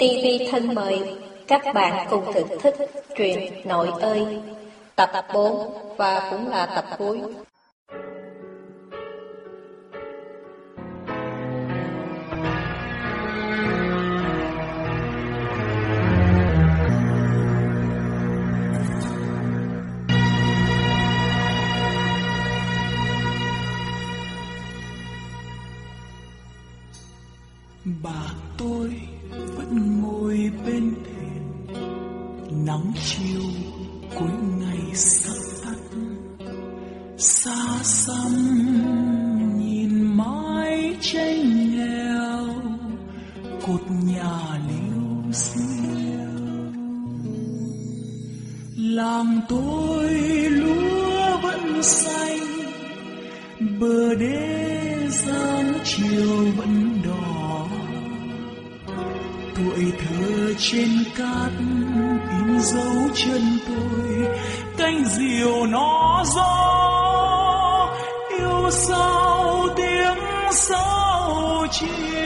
TV thân mời, các bạn cùng thưởng thức truyện Nội ơi, tập 4 và cũng là tập cuối. Xa xăm nhìn mái tranh nghèo Cột nhà liêu xiêu. Làng tôi lúa vẫn xanh, Bờ đê gian chiều vẫn đỏ. Tuổi thơ trên cát in dấu chân tôi, cánh diều nó gió sau tiếng sao chiều.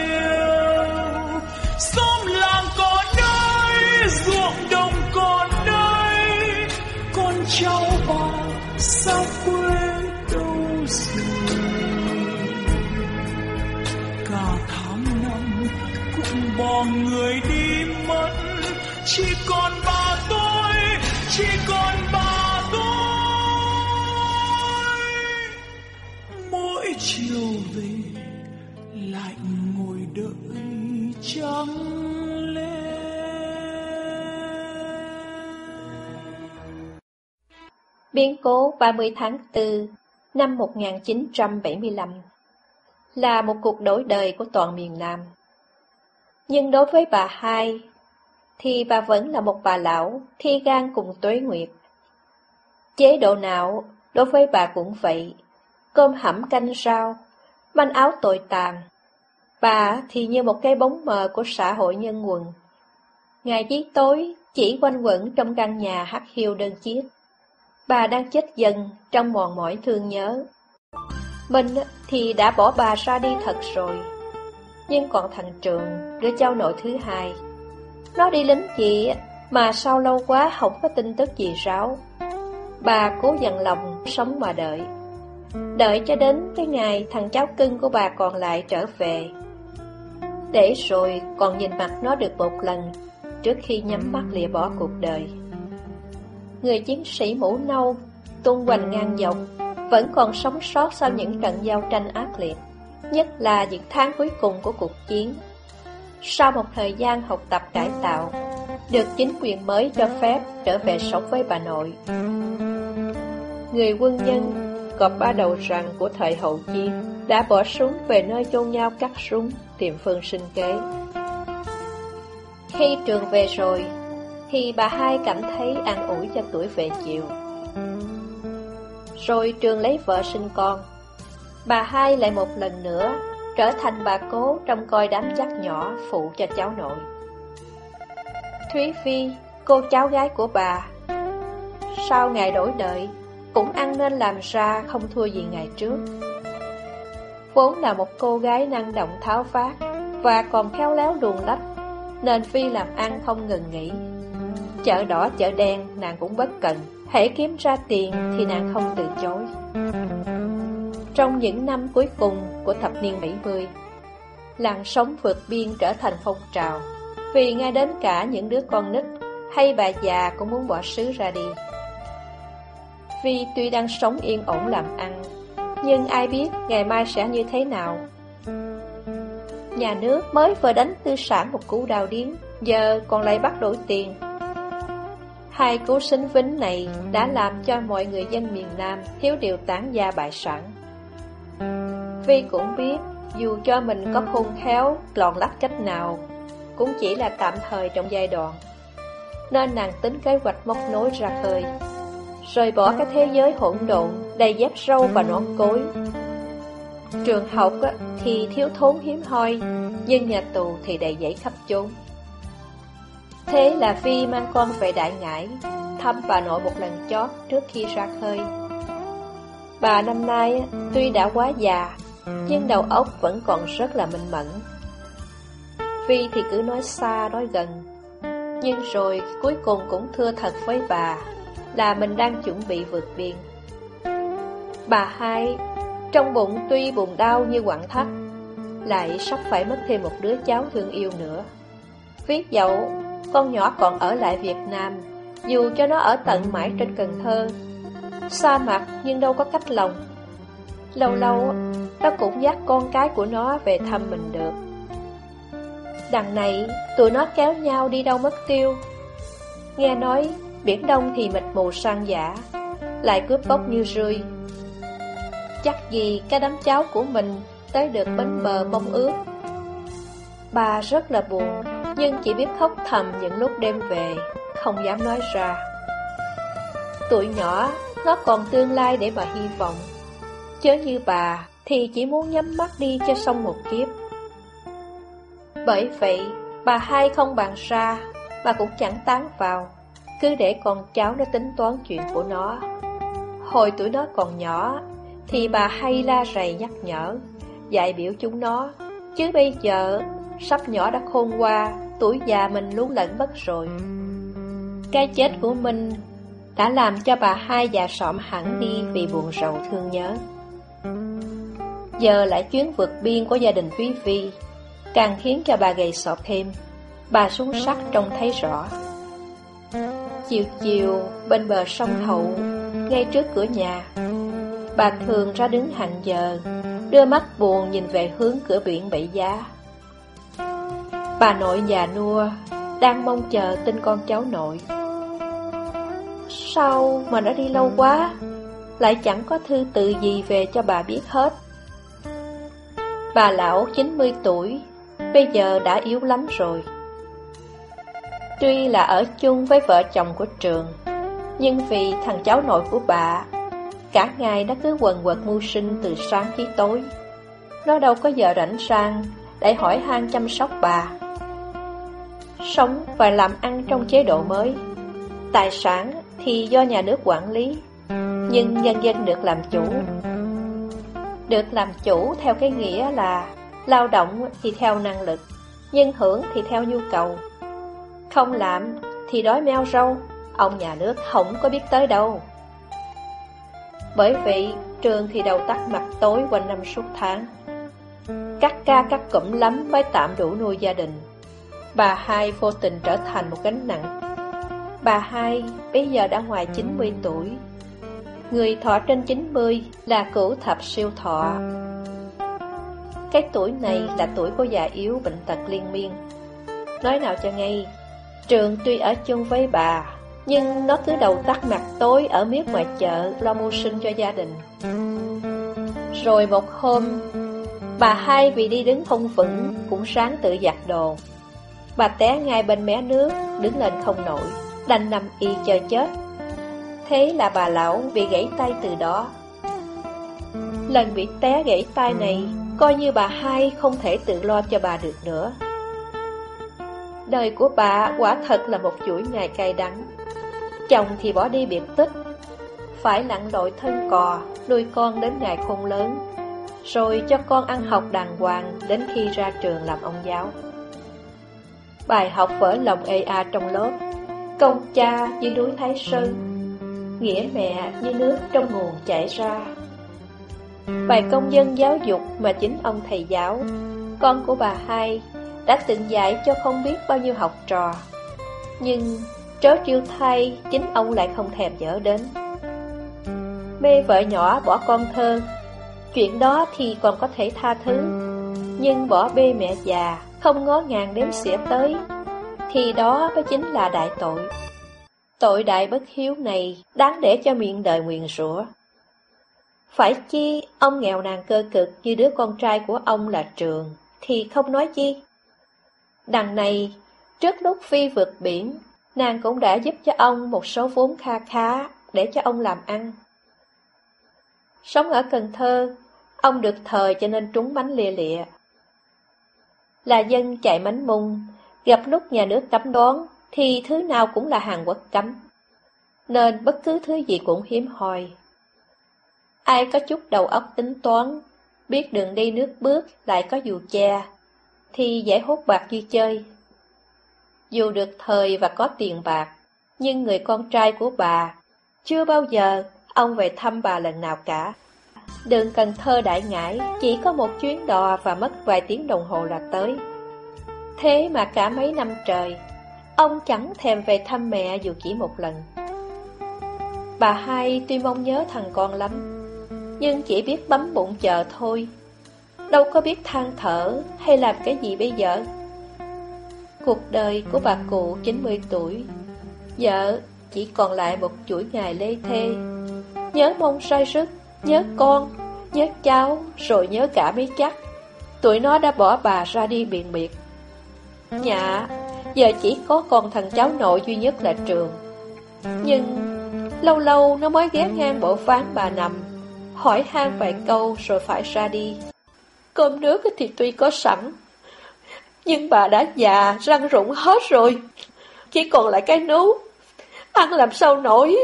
Về lại ngồi đợi trắng lên Biến cố 30 tháng 4 năm 1975 là một cuộc đổi đời của toàn miền Nam. Nhưng đối với bà hai, thì bà vẫn là một bà lão thi gan cùng tuế nguyệt. Chế độ nào đối với bà cũng vậy, cơm hẩm canh rau, manh áo tồi tàn. Bà thì như một cái bóng mờ của xã hội nhân quần. Ngày chí tối chỉ quanh quẩn trong căn nhà hắt hiu đơn chiếc. Bà đang chết dần trong mòn mỏi thương nhớ. Mình thì đã bỏ bà ra đi thật rồi. Nhưng còn thằng Trường, đứa cháu nội thứ hai, nó đi lính chị mà sau lâu quá không có tin tức gì ráo. Bà cố dằn lòng sống mà đợi. Đợi cho đến cái ngày thằng cháu cưng của bà còn lại trở về. Để rồi còn nhìn mặt nó được một lần trước khi nhắm mắt lìa bỏ cuộc đời. Người chiến sĩ mũ nâu tung hoành ngang dọc vẫn còn sống sót sau những trận giao tranh ác liệt, nhất là những tháng cuối cùng của cuộc chiến. Sau một thời gian học tập cải tạo, được chính quyền mới cho phép trở về sống với bà nội. Người quân nhân, cọp ba đầu rằng của thời hậu chiến, đã bỏ súng về nơi chôn nhau cắt súng, tìm phương sinh kế. Khi trường về rồi, thì bà hai cảm thấy an ủi cho tuổi về chiều. Rồi trường lấy vợ sinh con. Bà hai lại một lần nữa trở thành bà cố trong coi đám chắc nhỏ phụ cho cháu nội. Thúy Phi, cô cháu gái của bà, sau ngày đổi đời, cũng ăn nên làm ra không thua gì ngày trước. Vốn là một cô gái năng động tháo vát và còn khéo léo luồn lách, nên Phi làm ăn không ngừng nghỉ. Chợ đỏ chợ đen nàng cũng bất cần, hãy kiếm ra tiền thì nàng không từ chối. Trong những năm cuối cùng của thập niên 70, làng sống vượt biên trở thành phong trào, vì ngay đến cả những đứa con nít hay bà già cũng muốn bỏ xứ ra đi. Vì tuy đang sống yên ổn làm ăn, nhưng ai biết ngày mai sẽ như thế nào. Nhà nước mới vừa đánh tư sản một cú đào điếm, giờ còn lại bắt đổi tiền. Hai cú sinh vĩnh này đã làm cho mọi người dân miền Nam thiếu điều tán gia bại sản. Vi cũng biết, dù cho mình có khôn khéo, lòn lách cách nào, cũng chỉ là tạm thời trong giai đoạn. Nên nàng tính kế hoạch móc nối ra khơi, rời bỏ cái thế giới hỗn độn, đầy dép râu và nón cối. Trường học thì thiếu thốn hiếm hoi, nhưng nhà tù thì đầy giấy khắp chốn. Thế là phi mang con về đại ngãi thăm bà nội một lần chót trước khi ra khơi. Bà năm nay tuy đã quá già, nhưng đầu óc vẫn còn rất là minh mẫn. Phi thì cứ nói xa nói gần Nhưng rồi cuối cùng cũng thưa thật với bà là mình đang chuẩn bị vượt biên Bà hai, Trong bụng tuy buồn đau như quặn thắt, Lại sắp phải mất thêm một đứa cháu thương yêu nữa. Viết dậu, Con nhỏ còn ở lại Việt Nam, Dù cho nó ở tận mãi trên Cần Thơ Xa mặt nhưng đâu có cách lòng. Lâu lâu Nó cũng dắt con cái của nó về thăm mình được. Đằng này, tụi nó kéo nhau đi đâu mất tiêu. Nghe nói Biển Đông thì mịt mù sang giả Lại cướp bóc như rươi. Chắc gì cái đám cháu của mình Tới được bến bờ mong ước Bà rất là buồn, Nhưng chỉ biết khóc thầm những lúc đêm về, Không dám nói ra. Tuổi nhỏ, Nó còn tương lai để mà hy vọng. Chớ như bà, Thì chỉ muốn nhắm mắt đi cho xong một kiếp. Bởi vậy, Bà hai không bàn ra, bà cũng chẳng tán vào. Cứ để con cháu nó tính toán chuyện của nó. Hồi tuổi nó còn nhỏ, Thì bà hay la rầy nhắc nhở, Dạy biểu chúng nó, Chứ bây giờ, Sắp nhỏ đã khôn qua, Tuổi già mình luôn lẫn bất rồi. Cái chết của mình Đã làm cho bà hai già sọm hẳn đi Vì buồn rầu thương nhớ. Giờ lại chuyến vượt biên của gia đình Thúy Phi, Càng khiến cho bà gầy sọp thêm. Bà xuống sắc trông thấy rõ. Chiều chiều bên bờ sông Hậu, Ngay trước cửa nhà. Bà thường ra đứng hàng giờ, Đưa mắt buồn nhìn về hướng cửa biển Bảy Giá. Bà nội già nua Đang mong chờ tin con cháu nội. Sao mà nó đi lâu quá? Lại chẳng có thư từ gì về cho bà biết hết. Bà lão 90 tuổi, Bây giờ đã yếu lắm rồi. Tuy là ở chung với vợ chồng của trường, Nhưng vì thằng cháu nội của bà, Cả ngày nó cứ quần quật mưu sinh từ sáng tới tối. Nó đâu có giờ rảnh sang Để hỏi han chăm sóc bà. Sống và làm ăn trong chế độ mới. Tài sản thì do nhà nước quản lý, Nhưng nhân dân được làm chủ. Được làm chủ theo cái nghĩa là Lao động thì theo năng lực, Nhưng hưởng thì theo nhu cầu. Không làm, thì đói meo râu Ông nhà nước không có biết tới đâu. Bởi vậy trường thì đầu tắt mặt tối quanh năm suốt tháng. Cắt ca cắt cụm lắm mới tạm đủ nuôi gia đình. Bà hai vô tình trở thành một gánh nặng. Bà hai bây giờ đã ngoài 90 tuổi. Người thọ trên 90 là cửu thập siêu thọ. Cái tuổi này là tuổi của già yếu bệnh tật liên miên. Nói nào cho ngay Trường tuy ở chung với bà, Nhưng nó cứ đầu tắt mặt tối ở miết ngoài chợ lo mưu sinh cho gia đình. Rồi một hôm, Bà hai vì đi đứng không vững Cũng sáng tự giặt đồ. Bà té ngay bên mé nước, Đứng lên không nổi, Đành nằm y chờ chết. Thế là bà lão bị gãy tay từ đó. Lần bị té gãy tay này, Coi như bà hai không thể tự lo cho bà được nữa. Đời của bà quả thật là một chuỗi ngày cay đắng. Chồng thì bỏ đi biệt tích, Phải lặn lội thân cò, Nuôi con đến ngày khôn lớn, Rồi cho con ăn học đàng hoàng Đến khi ra trường làm ông giáo. Bài học vỡ lòng ê a trong lớp, Công cha như núi Thái Sơn, Nghĩa mẹ như nước trong nguồn chảy ra. Bài công dân giáo dục mà chính ông thầy giáo, Con của bà hai đã từng dạy cho không biết bao nhiêu học trò. Nhưng trớ trêu thay, chính ông lại không thèm nhớ đến. Mê vợ nhỏ bỏ con thơ, Chuyện đó thì còn có thể tha thứ. Nhưng bỏ bê mẹ già, Không ngó ngàng đếm xỉa tới, Thì đó mới chính là đại tội. Tội đại bất hiếu này Đáng để cho miệng đời nguyền rủa. Phải chi, ông nghèo nàn cơ cực Như đứa con trai của ông là trường, Thì không nói chi. Đằng này, trước lúc Phi vượt biển, nàng cũng đã giúp cho ông một số vốn kha khá để cho ông làm ăn. Sống ở Cần Thơ, ông được thời cho nên trúng bánh lìa lịa. Là dân chạy mánh mung, gặp lúc nhà nước cấm đoán thì thứ nào cũng là hàng quốc cấm, nên bất cứ thứ gì cũng hiếm hoi. Ai có chút đầu óc tính toán, biết đường đi nước bước lại có dù che, thì dễ hốt bạc như chơi. Dù được thời và có tiền bạc, nhưng người con trai của bà chưa bao giờ ông về thăm bà lần nào cả. Đường Cần Thơ đại ngãi chỉ có một chuyến đò và mất vài tiếng đồng hồ là tới. Thế mà cả mấy năm trời, ông chẳng thèm về thăm mẹ dù chỉ một lần. Bà hai tuy mong nhớ thằng con lắm, nhưng chỉ biết bấm bụng chờ thôi. Đâu có biết than thở hay làm cái gì bây giờ. Cuộc đời của bà cụ 90 tuổi, vợ chỉ còn lại một chuỗi ngày lê thê. Nhớ mong say sức, nhớ con, nhớ cháu, rồi nhớ cả mấy chắc. Tụi nó đã bỏ bà ra đi biện biệt. Nhà, giờ chỉ có con thằng cháu nội duy nhất là trường. Nhưng Lâu lâu nó mới ghé ngang bộ phán bà nằm Hỏi han vài câu rồi phải ra đi Cơm nước thì tuy có sẵn Nhưng bà đã già răng rụng hết rồi Chỉ còn lại cái nú Ăn làm sao nổi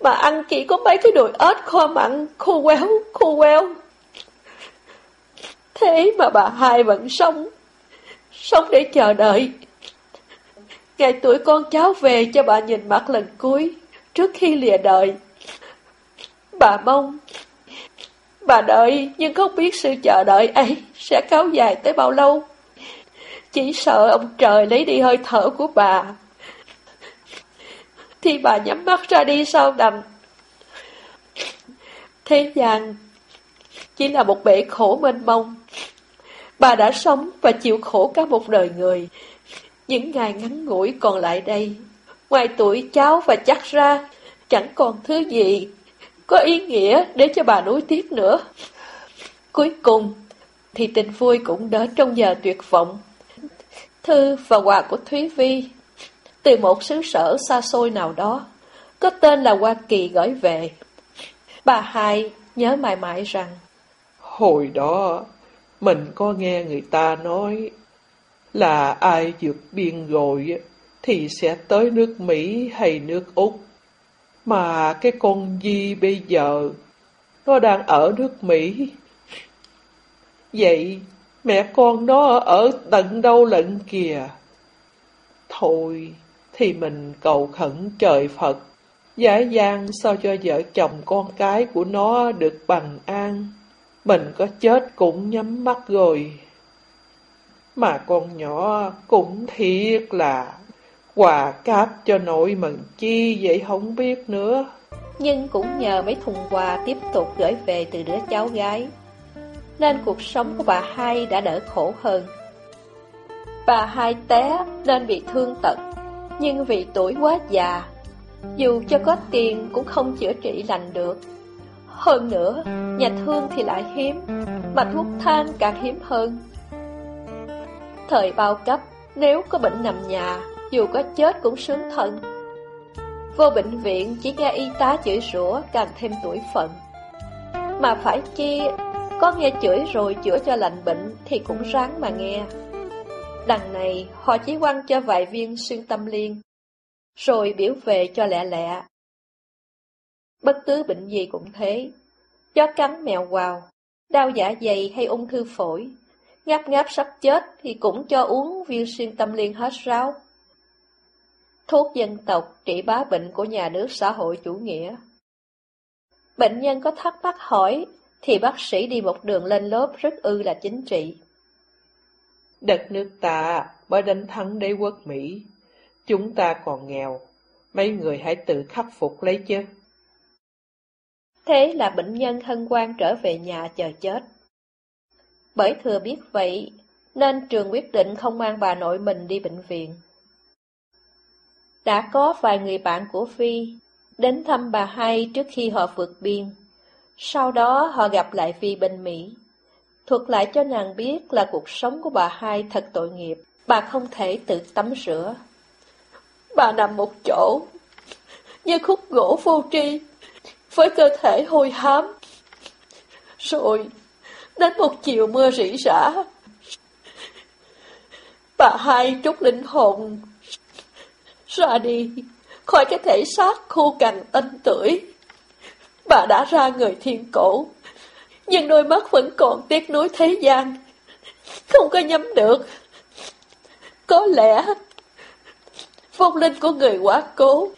Mà ăn chỉ có mấy cái đùi ếch kho mặn Khô quéo, khô quéo. Thế mà bà hai vẫn sống Sống để chờ đợi Ngày tuổi con cháu về cho bà nhìn mặt lần cuối trước khi lìa đời. Bà mong, bà đợi nhưng không biết sự chờ đợi ấy sẽ kéo dài tới bao lâu. Chỉ sợ ông trời lấy đi hơi thở của bà. Thì bà nhắm mắt ra đi sau đành. Thế gian chỉ là một bể khổ mênh mông. Bà đã sống và chịu khổ cả một đời người. Những ngày ngắn ngủi còn lại đây Ngoài tuổi cháu và chắc ra, chẳng còn thứ gì có ý nghĩa để cho bà nối tiếp nữa. Cuối cùng, thì tình vui cũng đến trong giờ tuyệt vọng. Thư và quà của Thúy Vi, từ một xứ sở xa xôi nào đó, có tên là Hoa Kỳ gửi về. Bà hai nhớ mãi mãi rằng, Hồi đó, mình có nghe người ta nói là ai vượt biên rồi thì sẽ tới nước Mỹ hay nước Úc. Mà cái con Di bây giờ, nó đang ở nước Mỹ. Vậy, mẹ con nó ở tận đâu lận kìa? Thôi, thì mình cầu khẩn trời Phật, giải gian sao cho vợ chồng con cái của nó được bằng an. Mình có chết cũng nhắm mắt rồi. Mà con nhỏ cũng thiệt là Quà cáp cho nội mừng chi vậy không biết nữa. Nhưng cũng nhờ mấy thùng quà tiếp tục gửi về từ đứa cháu gái. Nên cuộc sống của bà hai đã đỡ khổ hơn. Bà hai té nên bị thương tật, nhưng vì tuổi quá già, dù cho có tiền cũng không chữa trị lành được. Hơn nữa, nhà thương thì lại hiếm, mà thuốc thang càng hiếm hơn. Thời bao cấp, nếu có bệnh nằm nhà, dù có chết cũng sướng thận. Vô bệnh viện chỉ nghe y tá chửi rủa càng thêm tuổi phận. Mà phải chi, có nghe chửi rồi chữa cho lành bệnh thì cũng ráng mà nghe. Đằng này họ chỉ quăng cho vài viên xuyên tâm liên, rồi biểu về cho lẹ lẹ. Bất cứ bệnh gì cũng thế, chó cắn mèo quào, đau dạ dày hay ung thư phổi, ngáp ngáp sắp chết thì cũng cho uống viên xuyên tâm liên hết ráo thuốc dân tộc trị bá bệnh của nhà nước xã hội chủ nghĩa. Bệnh nhân có thắc mắc hỏi, thì bác sĩ đi một đường lên lớp rất ư là chính trị. Đất nước ta mới đánh thắng đế quốc Mỹ, chúng ta còn nghèo, mấy người hãy tự khắc phục lấy chứ. Thế là bệnh nhân hân hoan trở về nhà chờ chết. Bởi thừa biết vậy, nên trường quyết định không mang bà nội mình đi bệnh viện. Đã có vài người bạn của Phi đến thăm bà hai trước khi họ vượt biên. Sau đó họ gặp lại Phi bên Mỹ. Thuật lại cho nàng biết là cuộc sống của bà hai thật tội nghiệp, bà không thể tự tắm rửa. Bà nằm một chỗ, như khúc gỗ vô tri, với cơ thể hôi hám. Rồi, đến một chiều mưa rỉ rả, bà hai trút linh hồn ra đi, khỏi cái thể xác khô cằn tân tuổi. Bà đã ra người thiên cổ, nhưng đôi mắt vẫn còn tiếc nuối thế gian, không có nhắm được. Có lẽ phong linh của người quá cố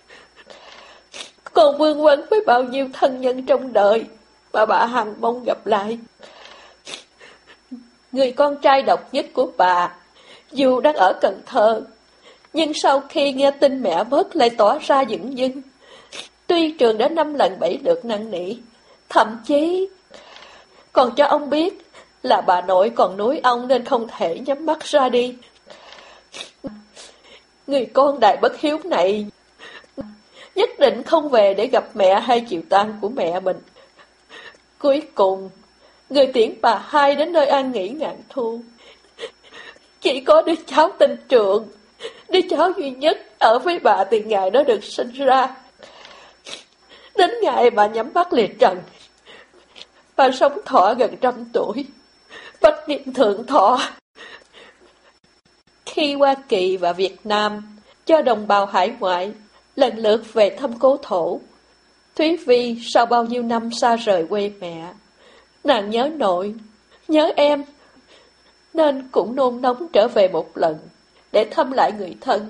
còn vương vấn với bao nhiêu thân nhân trong đời mà bà Hằng mong gặp lại. Người con trai độc nhất của bà, dù đang ở Cần Thơ, nhưng sau khi nghe tin mẹ mất lại tỏ ra dững dưng. Tuy trường đã năm lần bảy lượt năn nỉ, thậm chí còn cho ông biết là bà nội còn núi ông nên không thể nhắm mắt ra đi. Người con đại bất hiếu này nhất định không về để gặp mẹ hay chịu tang của mẹ mình. Cuối cùng, người tiễn bà hai đến nơi an nghỉ ngạn thu. Chỉ có đứa cháu tình Trượng đứa cháu duy nhất ở với bà từ ngày nó được sinh ra. Đến ngày bà nhắm mắt liệt trần, bà sống thọ gần trăm tuổi, bách niệm thượng thọ. Khi Hoa Kỳ và Việt Nam cho đồng bào hải ngoại lần lượt về thăm cố thổ, Thúy Vi sau bao nhiêu năm xa rời quê mẹ, nàng nhớ nội, nhớ em, nên cũng nôn nóng trở về một lần để thăm lại người thân.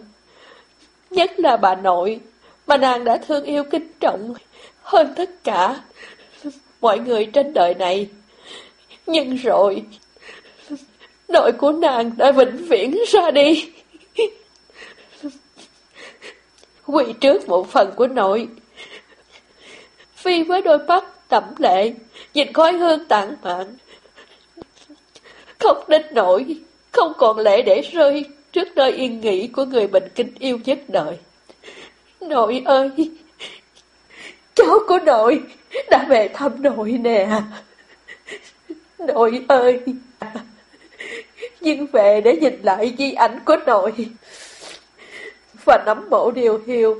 Nhất là bà nội, mà nàng đã thương yêu kính trọng hơn tất cả mọi người trên đời này. Nhưng rồi, nội của nàng đã vĩnh viễn ra đi. Quỳ trước một phần của nội, Phi với đôi mắt tẩm lệ, nhìn khói hương tản mạn. Không đến nổi, không còn lệ để rơi trước nơi yên nghỉ của người mình kính yêu nhất đời. Nội ơi! Cháu của nội đã về thăm nội nè. Nội ơi! Nhưng về để nhìn lại di ảnh của nội và nắm bộ điều hiu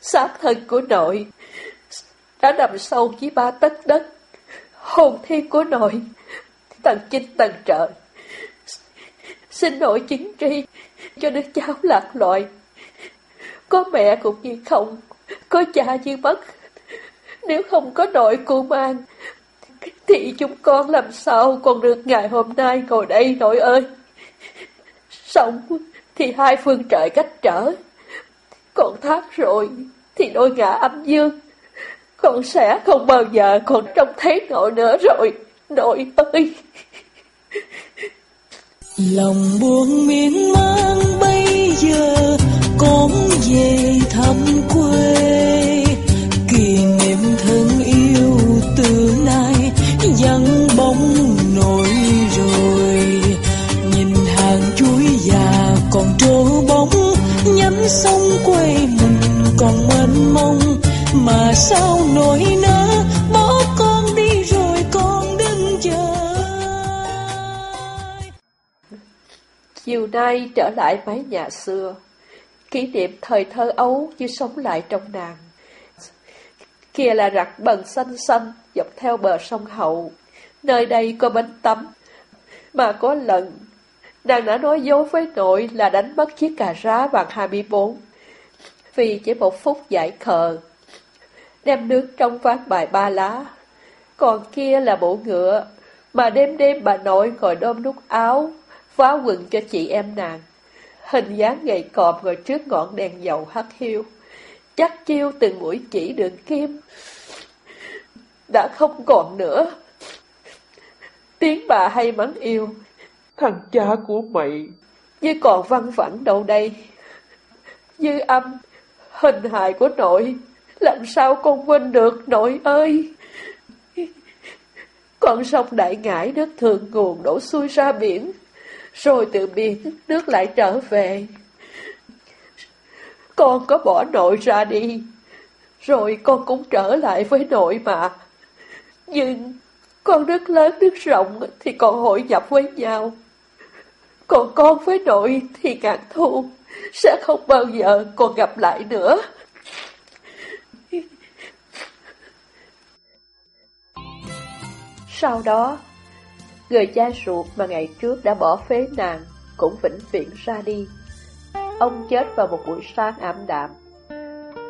xác thân của nội đã nằm sâu dưới ba tấc đất, hồn thi của nội tầng chinh tầng trời. Xin nội chính tri cho đứa cháu lạc loại. Có mẹ cũng như không, có cha như mất. Nếu không có nội cô mang, thì chúng con làm sao còn được ngày hôm nay ngồi đây nội ơi. Sống thì hai phương trời cách trở, còn thác rồi thì đôi ngã âm dương. Con sẽ không bao giờ còn trông thấy nội nữa rồi, nội ơi. Lòng buồn miên man bây giờ con về thăm quê. Kỷ niệm thân yêu từ nay vắng bóng nổi rồi. Nhìn hàng chuối già còn trố bóng nhánh sông quê mình còn mênh mông. Mà sao nỗi nỡ chiều nay trở lại mái nhà xưa. Kỷ niệm thời thơ ấu như sống lại trong nàng. Kia là rặt bần xanh xanh dọc theo bờ sông hậu. Nơi đây có bến tắm mà có lần nàng đã nói dối với nội là đánh mất chiếc cà rá bằng 24 vì chỉ một phút giải khờ. Đem nước trong vát bài ba lá, còn kia là bộ ngựa, mà đêm đêm bà nội ngồi đôm nút áo, phá quần cho chị em nàng. Hình dáng gầy cọp ngồi trước ngọn đèn dầu hắt hiu, chắc chiêu từng mũi chỉ đường kim. Đã không còn nữa. Tiếng bà hay mắng yêu. Thằng cha của mày. Như còn văn vẳng đâu đây. như âm Hình hài của nội, làm sao con quên được nội ơi? Con sông đại ngãi nước thường nguồn đổ xuôi ra biển, rồi từ biển nước lại trở về. Con có bỏ nội ra đi, rồi con cũng trở lại với nội mà. Nhưng con nước lớn nước rộng thì còn hội nhập với nhau. Còn con với nội thì ngạc thu sẽ không bao giờ còn gặp lại nữa. Sau đó, người cha ruột mà ngày trước đã bỏ phế nàng cũng vĩnh viễn ra đi. Ông chết vào một buổi sáng ảm đạm.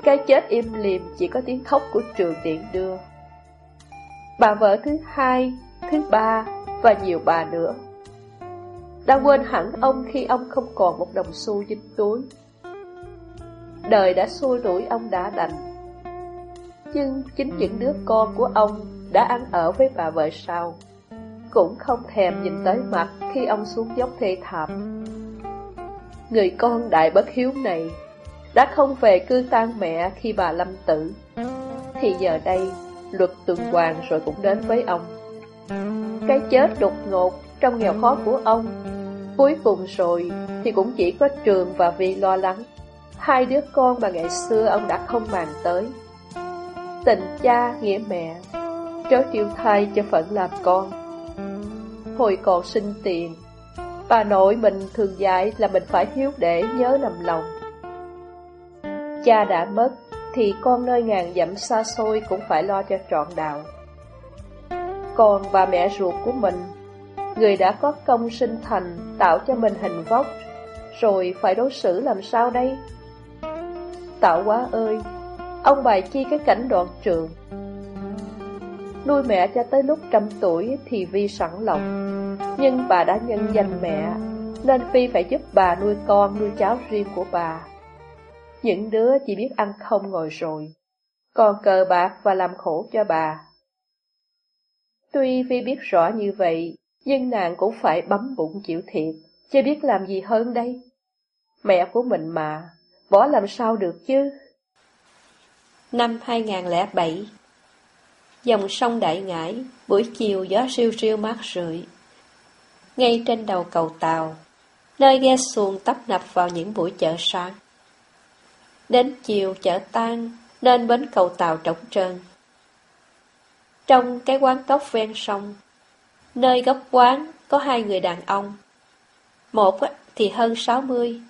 Cái chết im lìm chỉ có tiếng khóc của trường điện đưa. Bà vợ thứ hai, thứ ba và nhiều bà nữa. đã quên hẳn ông khi ông không còn một đồng xu dính túi. Đời đã xua đuổi ông đã đành. Nhưng chính những đứa con của ông đã ăn ở với bà vợ sau, cũng không thèm nhìn tới mặt khi ông xuống dốc thê thảm. Người con đại bất hiếu này đã không về cư tang mẹ khi bà lâm tử, thì giờ đây luật tuần hoàn rồi cũng đến với ông. Cái chết đột ngột trong nghèo khó của ông, cuối cùng rồi thì cũng chỉ có Trường và Vi lo lắng, hai đứa con mà ngày xưa ông đã không màng tới. Tình cha, nghĩa mẹ, trớ trêu thay cho phận làm con. Hồi còn sinh tiền, bà nội mình thường dạy là mình phải hiếu để nhớ nằm lòng. Cha đã mất, thì con nơi ngàn dặm xa xôi cũng phải lo cho trọn đạo. Con và mẹ ruột của mình, người đã có công sinh thành tạo cho mình hình vóc, rồi phải đối xử làm sao đây? Tạo quá ơi, ông bài chi cái cảnh đoạn trường. Nuôi mẹ cho tới lúc trăm tuổi thì Vi sẵn lòng, nhưng bà đã nhân danh mẹ, nên Phi phải giúp bà nuôi con, nuôi cháu riêng của bà. Những đứa chỉ biết ăn không ngồi rồi, còn cờ bạc và làm khổ cho bà. Tuy Vi biết rõ như vậy, nhưng nàng cũng phải bấm bụng chịu thiệt, chưa biết làm gì hơn đây. Mẹ của mình mà, bỏ làm sao được chứ? Năm 2007 Dòng sông Đại Ngãi, buổi chiều gió siêu siêu mát rượi. Ngay trên đầu cầu tàu, nơi ghe xuồng tấp nập vào những buổi chợ sáng. Đến chiều chợ tan, nên bến cầu tàu trống trơn. Trong cái quán cốc ven sông, nơi góc quán có hai người đàn ông. Một thì hơn 60,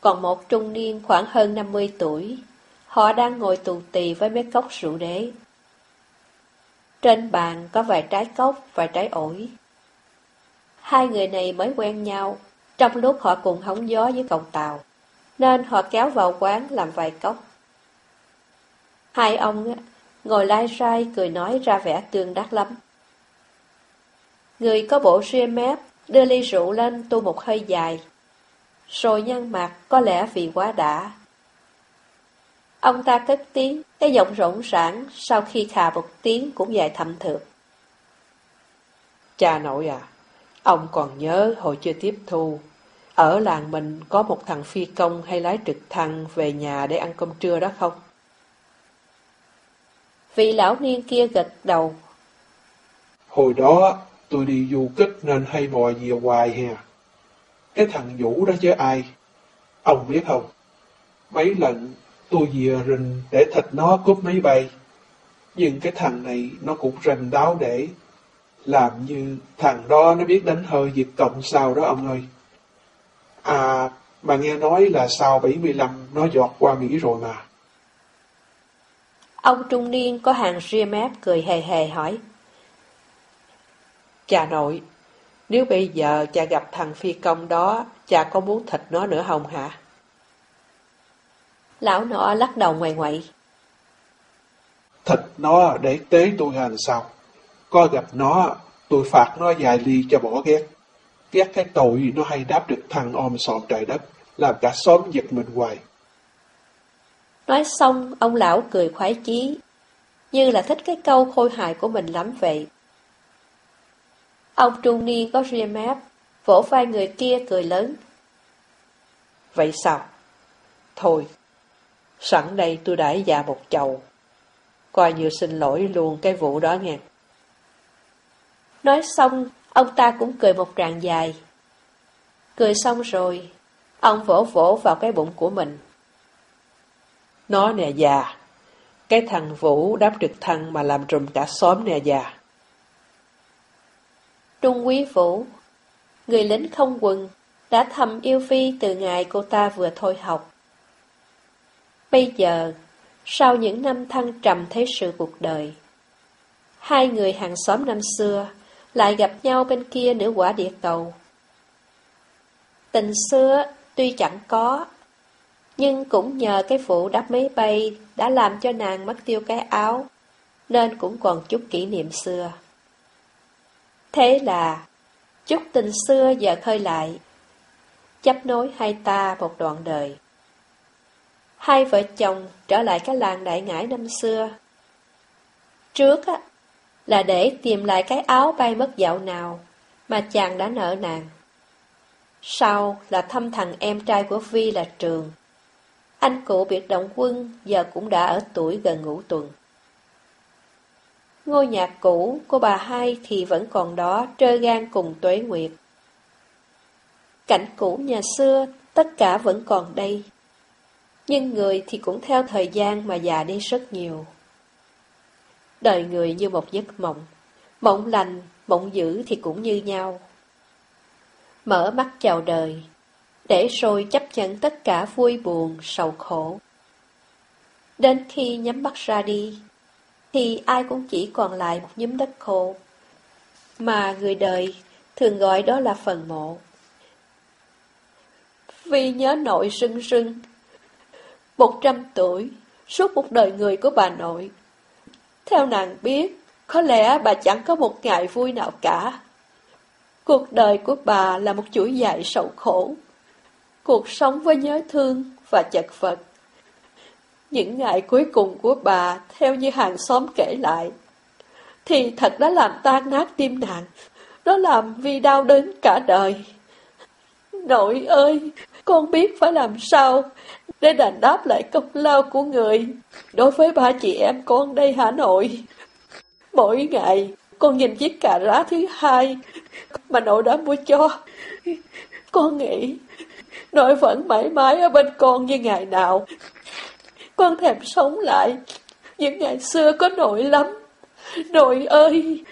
còn một trung niên khoảng hơn 50 tuổi. Họ đang ngồi tù tì với mấy cốc rượu đế. Trên bàn có vài trái cốc vài trái ổi. Hai người này mới quen nhau, trong lúc họ cùng hóng gió với cầu tàu nên họ kéo vào quán làm vài cốc. Hai ông ngồi lai rai cười nói ra vẻ tương đắc lắm. Người có bộ ria mép đưa ly rượu lên tu một hơi dài, rồi nhăn mặt có lẽ vì quá đã. Ông ta cất tiếng, cái giọng rỗng rãng sau khi khà một tiếng cũng dài thầm thượng. Cha nội à, ông còn nhớ hồi chưa tiếp thu ở làng mình có một thằng phi công hay lái trực thăng về nhà để ăn cơm trưa đó không? Vị lão niên kia gật đầu. Hồi đó tôi đi du kích nên hay mò về hoài hè. Cái thằng Vũ đó chứ ai? Ông biết không? Mấy lần tôi dìa rình để thịt nó cúp máy bay. Nhưng cái thằng này nó cũng rình đáo để làm như thằng đó nó biết đánh hơi diệt Cộng sao đó ông ơi. À, mà nghe nói là sau 75 nó giọt qua Mỹ rồi mà. Ông trung niên có hàng ria mép cười hề hề hỏi. Cha nội, nếu bây giờ cha gặp thằng phi công đó, cha có muốn thịt nó nữa không hả? Lão nọ lắc đầu ngoài ngoại. Thịt nó để tế tôi hành sao? Có gặp nó, tôi phạt nó vài ly cho bỏ ghét. Ghét cái tội nó hay đáp được thằng om sòm trời đất, làm cả xóm giật mình hoài. Nói xong, ông lão cười khoái chí, như là thích cái câu khôi hài của mình lắm vậy. Ông trung niên có ria mép, vỗ vai người kia cười lớn. Vậy sao? Thôi, sẵn đây tôi đãi già một chầu. Coi như xin lỗi luôn cái vụ đó nghe. Nói xong, Ông ta cũng cười một tràng dài. Cười xong rồi, ông vỗ vỗ vào cái bụng của mình. Nó nè già, cái thằng Vũ đáp trực thăng mà làm trùm cả xóm nè già. Trung quý Vũ, người lính không quần, đã thầm yêu Phi từ ngày cô ta vừa thôi học. Bây giờ, sau những năm thăng trầm thế sự cuộc đời, hai người hàng xóm năm xưa lại gặp nhau bên kia nửa quả địa cầu. Tình xưa tuy chẳng có, nhưng cũng nhờ cái vụ đắp máy bay đã làm cho nàng mất tiêu cái áo, nên cũng còn chút kỷ niệm xưa. Thế là, Chút tình xưa giờ khơi lại, chấp nối hai ta một đoạn đời. Hai vợ chồng trở lại cái làng đại ngãi năm xưa. Trước á, là để tìm lại cái áo bay mất dạo nào mà chàng đã nợ nàng. Sau là thăm thằng em trai của Vi là Trường. Anh cụ biệt động quân giờ cũng đã ở tuổi gần ngũ tuần. Ngôi nhà cũ của bà hai thì vẫn còn đó trơ gan cùng tuế nguyệt. Cảnh cũ nhà xưa tất cả vẫn còn đây nhưng người thì cũng theo thời gian mà già đi rất nhiều. Đời người như một giấc mộng, mộng lành, mộng dữ thì cũng như nhau. Mở mắt chào đời, để rồi chấp nhận tất cả vui buồn, sầu khổ. Đến khi nhắm mắt ra đi, thì ai cũng chỉ còn lại một nhúm đất khô, mà người đời thường gọi đó là phần mộ. Vì nhớ nội rưng rưng, 100 tuổi, suốt một đời người của bà nội. Theo nàng biết, có lẽ bà chẳng có một ngày vui nào cả. Cuộc đời của bà là một chuỗi dài sầu khổ. Cuộc sống với nhớ thương và chật vật. Những ngày cuối cùng của bà, theo như hàng xóm kể lại, thì thật đã làm tan nát tim nàng. Nó làm vì đau đớn cả đời. Nội ơi, con biết phải làm sao để đền đáp lại công lao của người đối với ba chị em con đây Hà nội? Mỗi ngày, con nhìn chiếc cà rá thứ hai mà nội đã mua cho. Con nghĩ nội vẫn mãi mãi ở bên con như ngày nào. Con thèm sống lại những ngày xưa có nội lắm. Nội ơi,